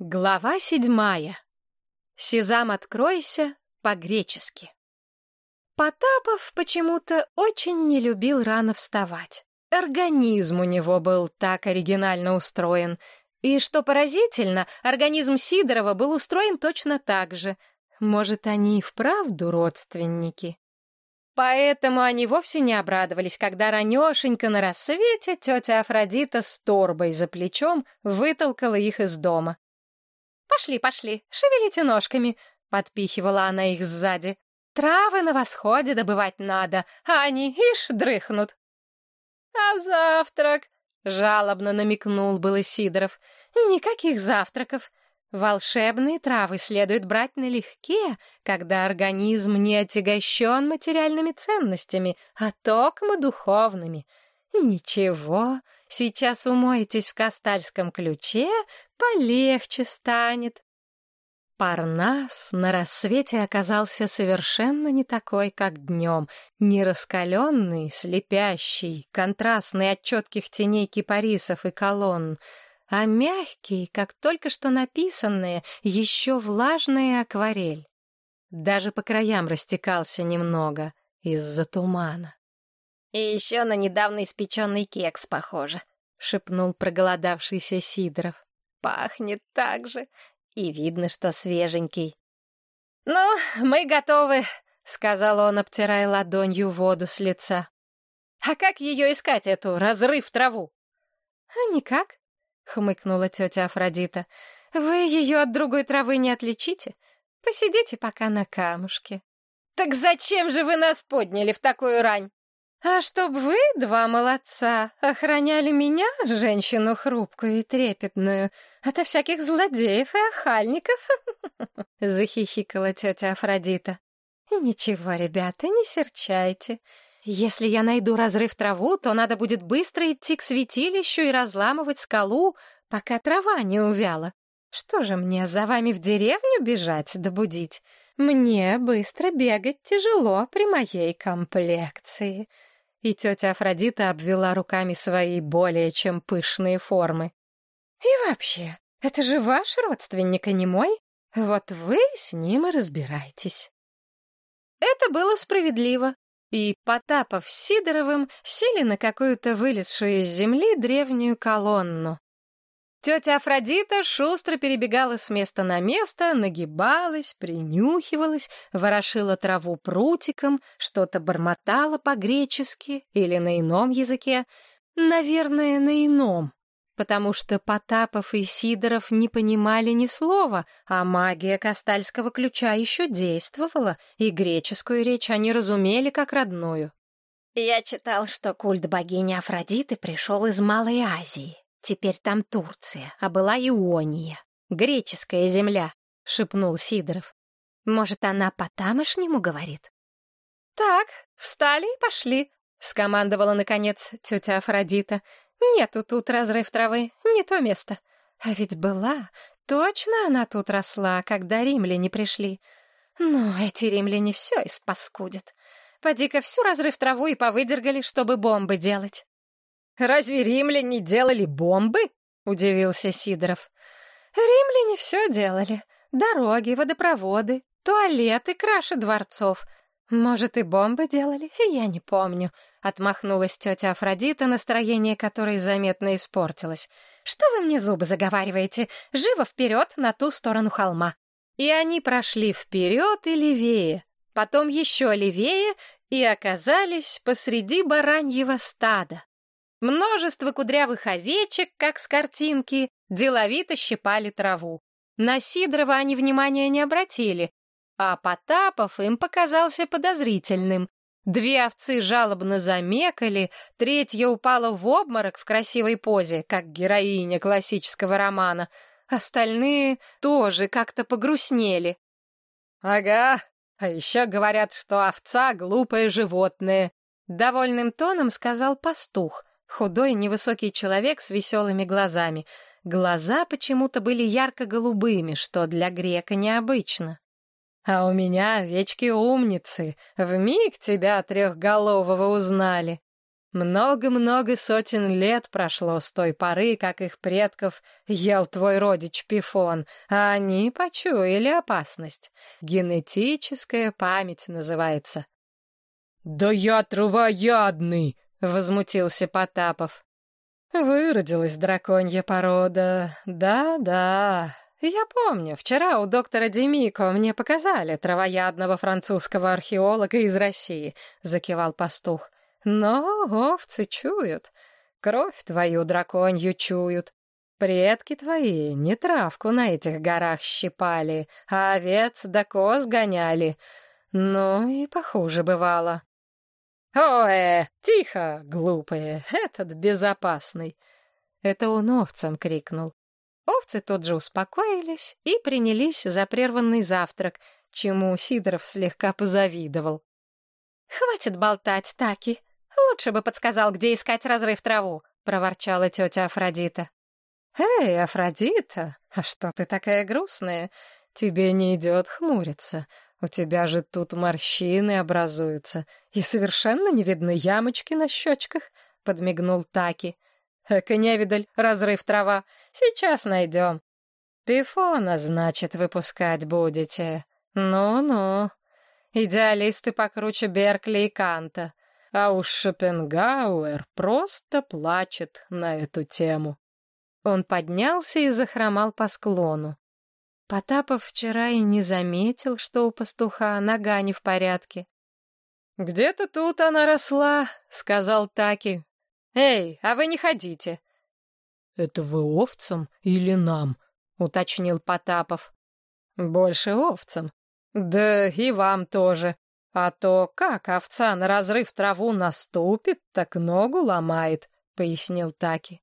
Глава седьмая. Сезам, откройся по-гречески. Потапов почему-то очень не любил рано вставать. Организм у него был так оригинально устроен. И, что поразительно, организм Сидорова был устроен точно так же. Может, они и вправду родственники? Поэтому они вовсе не обрадовались, когда ранешенько на рассвете тетя Афродита с торбой за плечом вытолкала их из дома. «Пошли, пошли, шевелите ножками», — подпихивала она их сзади. «Травы на восходе добывать надо, а они, ишь, дрыхнут». «А завтрак?» — жалобно намекнул был Сидоров. «Никаких завтраков. Волшебные травы следует брать налегке, когда организм не отягощен материальными ценностями, а токмо духовными. Ничего, сейчас умоетесь в Кастальском ключе, полегче станет. Парнас на рассвете оказался совершенно не такой, как днем, не раскаленный, слепящий, контрастный от четких теней кипарисов и колонн, а мягкий, как только что написанная, еще влажная акварель. Даже по краям растекался немного из-за тумана. «И еще на недавно испеченный кекс похоже», — шепнул проголодавшийся Сидоров. «Пахнет так же, и видно, что свеженький». «Ну, мы готовы», — сказал он, обтирая ладонью воду с лица. «А как ее искать, эту разрыв траву?» «А никак», — хмыкнула тетя Афродита. «Вы ее от другой травы не отличите? Посидите пока на камушке». «Так зачем же вы нас подняли в такую рань?» А чтоб вы, два молодца, охраняли меня, женщину хрупкую и трепетную, ото всяких злодеев и охальников, — захихикала тетя Афродита. Ничего, ребята, не серчайте. Если я найду разрыв траву, то надо будет быстро идти к святилищу и разламывать скалу, пока трава не увяла. Что же мне, за вами в деревню бежать да будить? Мне быстро бегать тяжело при моей комплекции и тетя Афродита обвела руками свои более чем пышные формы. «И вообще, это же ваш родственник, а не мой. Вот вы с ним и разбирайтесь». Это было справедливо, и Потапов с Сидоровым сели на какую-то вылезшую из земли древнюю колонну. Тетя Афродита шустро перебегала с места на место, нагибалась, принюхивалась, ворошила траву прутиком, что-то бормотала по-гречески или на ином языке. Наверное, на ином, потому что Потапов и Сидоров не понимали ни слова, а магия Кастальского ключа еще действовала, и греческую речь они разумели как родную. «Я читал, что культ богини Афродиты пришел из Малой Азии», Теперь там Турция, а была Иония. Греческая земля, — шепнул Сидоров. Может, она по-тамошнему говорит? Так, встали и пошли, — скомандовала, наконец, тетя Афродита. Нету тут разрыв травы, не то место. А ведь была, точно она тут росла, когда римляне пришли. Но эти римляне все испаскудят. Поди-ка всю разрыв траву и повыдергали, чтобы бомбы делать. Разве римляне делали бомбы? Удивился Сидоров. Римляне все делали. Дороги, водопроводы, туалеты, краши дворцов. Может, и бомбы делали, я не помню. Отмахнулась тетя Афродита, настроение которой заметно испортилось. Что вы мне зубы заговариваете? Живо вперед на ту сторону холма. И они прошли вперед и левее, потом еще левее и оказались посреди бараньего стада. Множество кудрявых овечек, как с картинки, деловито щипали траву. На Сидорова они внимания не обратили, а Потапов им показался подозрительным. Две овцы жалобно замекали, третья упала в обморок в красивой позе, как героиня классического романа. Остальные тоже как-то погрустнели. «Ага, а еще говорят, что овца — глупое животное», — довольным тоном сказал пастух. Худой, невысокий человек с веселыми глазами. Глаза почему-то были ярко-голубыми, что для грека необычно. А у меня овечки умницы. Вмиг тебя трехголового узнали. Много-много сотен лет прошло с той поры, как их предков ел твой родич Пифон, а они почуяли опасность. Генетическая память называется. «Да я травоядный!» — возмутился Потапов. «Выродилась драконья порода. Да-да. Я помню, вчера у доктора Демико мне показали травоядного французского археолога из России», — закивал пастух. Но овцы чуют, кровь твою драконью чуют. Предки твои не травку на этих горах щипали, а овец да коз гоняли. Ну и похуже бывало. «Ое, тихо, глупые, этот безопасный!» Это он овцам крикнул. Овцы тут же успокоились и принялись за прерванный завтрак, чему Сидоров слегка позавидовал. «Хватит болтать, Таки!» «Лучше бы подсказал, где искать разрыв траву», — проворчала тетя Афродита. «Эй, Афродита, а что ты такая грустная? Тебе не идет хмуриться. У тебя же тут морщины образуются, и совершенно не видны ямочки на щечках», — подмигнул Таки. «Эка невидаль, разрыв трава. Сейчас найдем. Пифона, значит, выпускать будете. Ну-ну. Идеалисты покруче Беркли и Канта. А уж Шопенгауэр просто плачет на эту тему. Он поднялся и захромал по склону. Потапов вчера и не заметил, что у пастуха нога не в порядке. «Где-то тут она росла», — сказал Таки. «Эй, а вы не ходите». «Это вы овцам или нам?» — уточнил Потапов. «Больше овцам. Да и вам тоже. А то как овца на разрыв траву наступит, так ногу ломает, — пояснил Таки.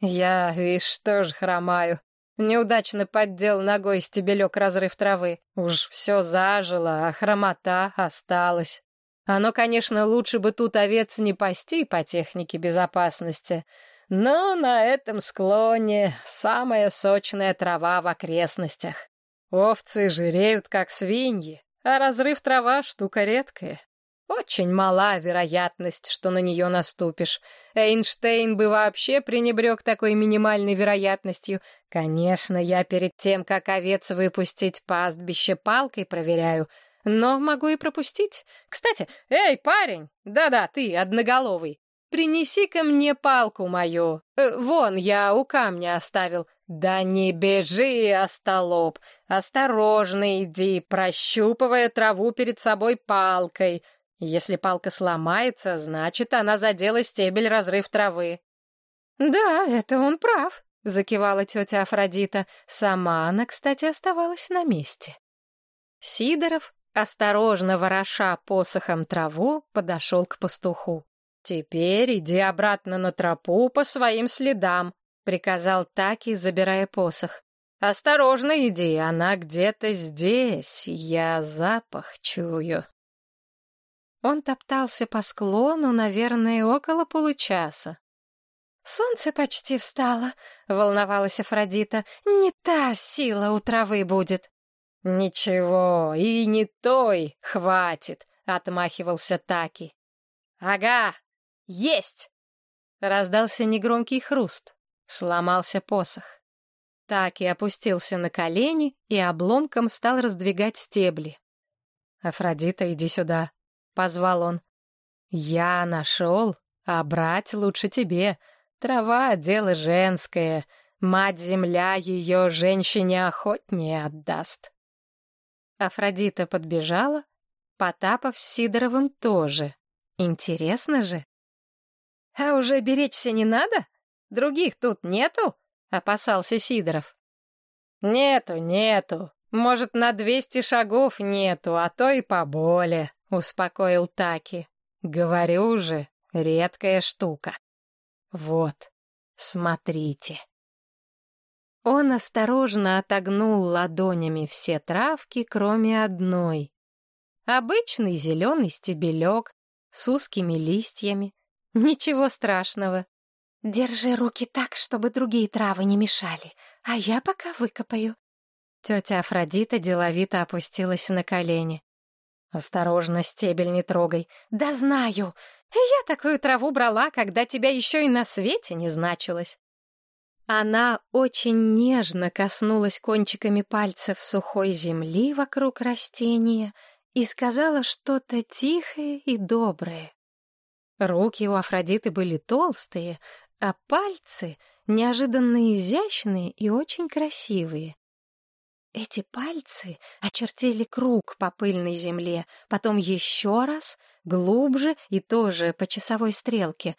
Я, видишь, тоже хромаю. Неудачно поддел ногой стебелек разрыв травы. Уж все зажило, а хромота осталась. Оно, конечно, лучше бы тут овец не пасти по технике безопасности, но на этом склоне самая сочная трава в окрестностях. Овцы жиреют, как свиньи, а разрыв трава — штука редкая. Очень мала вероятность, что на нее наступишь. Эйнштейн бы вообще пренебрег такой минимальной вероятностью. Конечно, я перед тем, как овец выпустить, пастбище палкой проверяю. Но могу и пропустить. Кстати, эй, парень! Да-да, ты, одноголовый. Принеси-ка мне палку мою. Э, вон, я у камня оставил. «Да не бежи, остолоп! Осторожно иди, прощупывая траву перед собой палкой. Если палка сломается, значит, она задела стебель разрыв травы». «Да, это он прав», — закивала тетя Афродита. Сама она, кстати, оставалась на месте. Сидоров, осторожно вороша посохом траву, подошел к пастуху. «Теперь иди обратно на тропу по своим следам приказал Таки, забирая посох. «Осторожно иди, она где-то здесь, я запах чую». Он топтался по склону, наверное, около получаса. «Солнце почти встало», — волновалась Афродита. «Не та сила у травы будет». «Ничего, и не той хватит», — отмахивался Таки. «Ага, есть!» Раздался негромкий хруст. Сломался посох. Так и опустился на колени и обломком стал раздвигать стебли. «Афродита, иди сюда», — позвал он. «Я нашел, а брать лучше тебе. Трава — дело женское. Мать-земля ее женщине охотнее отдаст». Афродита подбежала, Потапов с Сидоровым тоже. Интересно же. «А уже беречься не надо?» Других тут нету?» — опасался Сидоров. «Нету, нету. Может, на двести шагов нету, а то и поболее», — успокоил Таки. «Говорю же, редкая штука. Вот, смотрите». Он осторожно отогнул ладонями все травки, кроме одной. Обычный зеленый стебелек с узкими листьями. Ничего страшного. «Держи руки так, чтобы другие травы не мешали, а я пока выкопаю». Тетя Афродита деловито опустилась на колени. «Осторожно, стебель не трогай». «Да знаю! Я такую траву брала, когда тебя еще и на свете не значилось. Она очень нежно коснулась кончиками пальцев сухой земли вокруг растения и сказала что-то тихое и доброе. Руки у Афродиты были толстые, а пальцы неожиданно изящные и очень красивые. Эти пальцы очертили круг по пыльной земле, потом еще раз, глубже и тоже по часовой стрелке.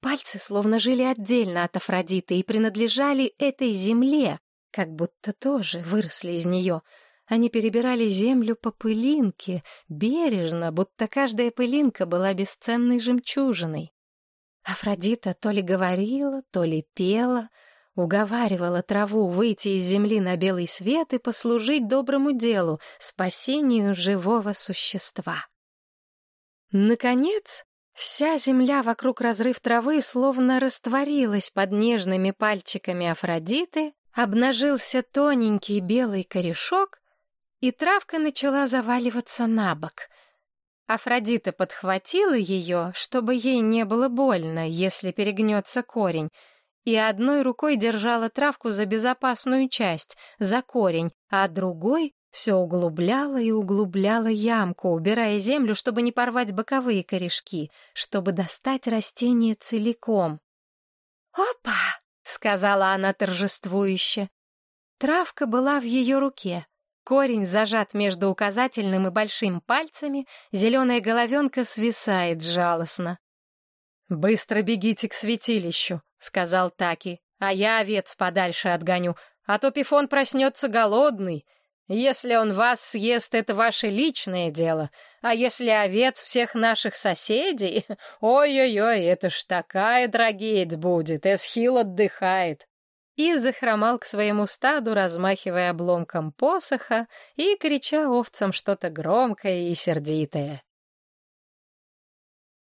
Пальцы словно жили отдельно от Афродиты и принадлежали этой земле, как будто тоже выросли из нее. Они перебирали землю по пылинке, бережно, будто каждая пылинка была бесценной жемчужиной. Афродита то ли говорила, то ли пела — уговаривала траву выйти из земли на белый свет и послужить доброму делу, спасению живого существа. Наконец, вся земля вокруг разрыв травы словно растворилась под нежными пальчиками Афродиты, обнажился тоненький белый корешок, и травка начала заваливаться на бок. Афродита подхватила ее, чтобы ей не было больно, если перегнется корень, и одной рукой держала травку за безопасную часть, за корень, а другой все углубляла и углубляла ямку, убирая землю, чтобы не порвать боковые корешки, чтобы достать растение целиком. «Опа!» — сказала она торжествующе. Травка была в ее руке. Корень зажат между указательным и большим пальцами, зеленая головенка свисает жалостно. «Быстро бегите к святилищу», — сказал Таки, «а я овец подальше отгоню, а то Пифон проснется голодный. Если он вас съест, это ваше личное дело, а если овец всех наших соседей, ой-ой-ой, это ж такая трагедия будет, Эсхил отдыхает». И захромал к своему стаду, размахивая обломком посоха и крича овцам что-то громкое и сердитое.